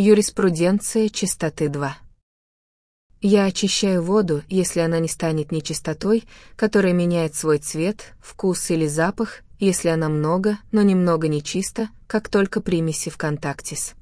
Юриспруденция чистоты 2. Я очищаю воду, если она не станет нечистотой, которая меняет свой цвет, вкус или запах, если она много, но немного нечиста, как только примеси в контакте с